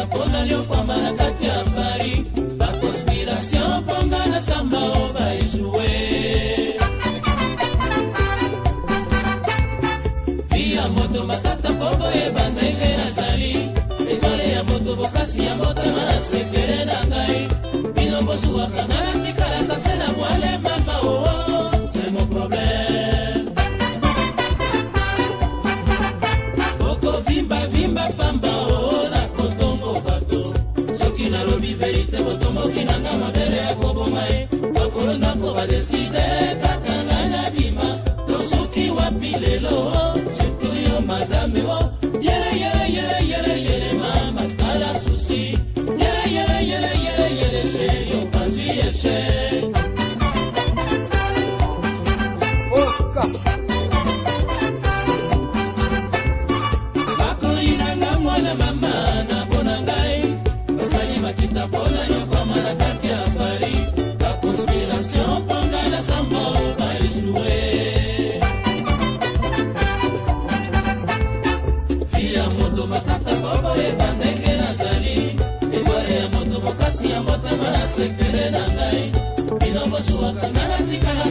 na mpona liokwamba na kati ya paris bakonspiration mponga na samba o baejoue vi ya moto matata mpo boyeba ndenge nazali etwale ya moto bokasi ya motema na sekele na ngai bino bozuwaka nga natikalaka se na bwale mama oo oh, oh, oh. berite botomboki nanga mabele ya koboma ye bakolonda mpo badeside kaka sekele na ngai bino bosuwaka nga natikala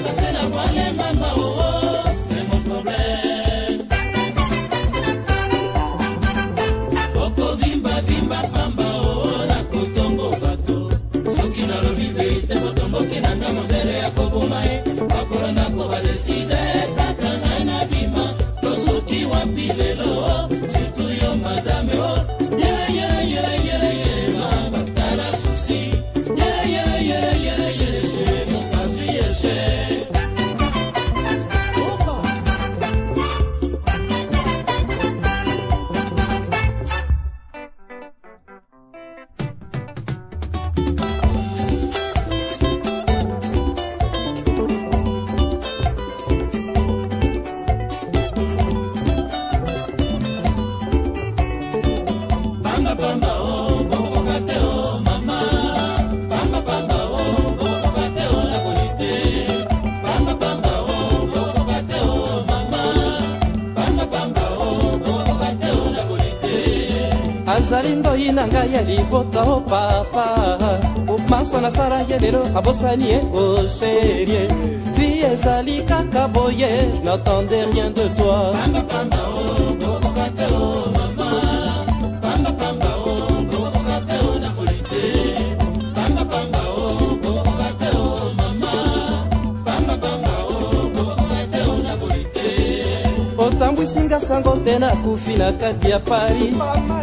azali ndoi na ngai ya libota o oh papa maso nasala ye lelo abosani ye osherie vi ezali kaka boye natende rien de toi pamba, pamba, oh, boy. otambwisinga sango te nakufi na kati ya pari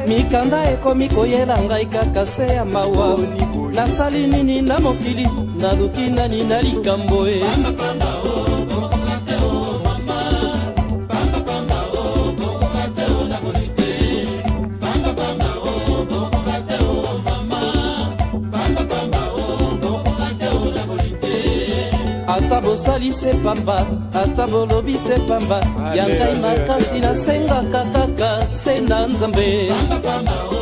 mikanda ekomi koyela ngai kaka se ya mawa nasali nini na mokili naluki nani na likambo e ata bosali se pamba ata bolobi se pamba ya ngai makasi nasengaka kaka se na nzambe pamba, pamba, oh.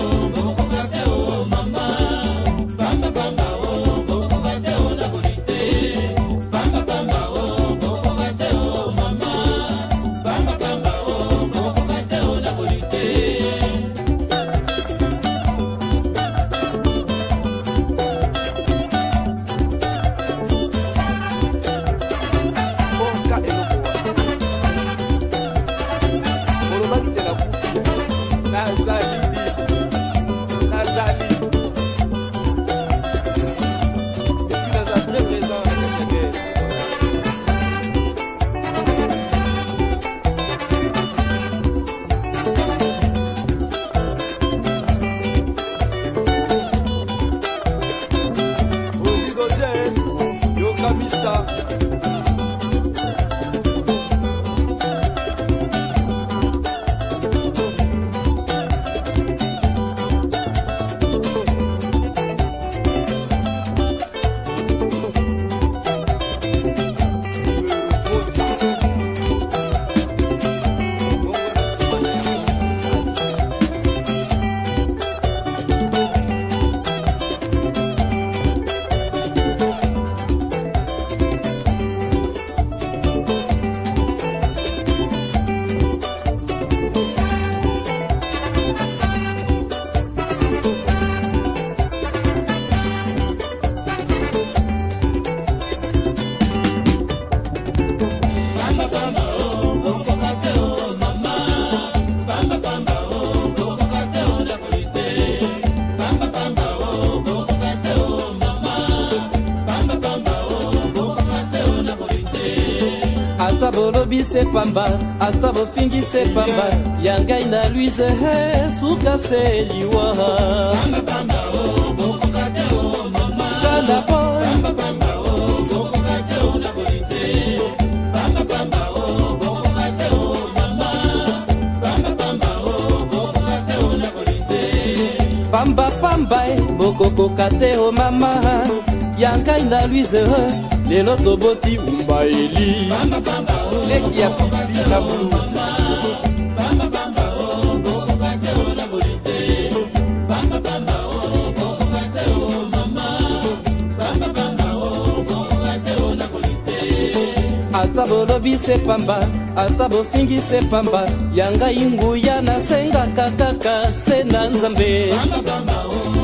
bofingise pamba ata bofingise pamba ya ngai na luise he eh, sukase liwa kanda boy pamba pamba e oh, bokokoka te o oh, mama ya ngai na luise eh, lelo toboti maeli leki ya pipi na bulu ata bolobi se pamba ata bofingi se pamba yangai nguya nasengaka kaka se na nzambe bamba, bamba, oh.